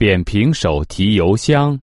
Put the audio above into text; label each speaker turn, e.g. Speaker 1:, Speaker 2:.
Speaker 1: 扁平手提油箱。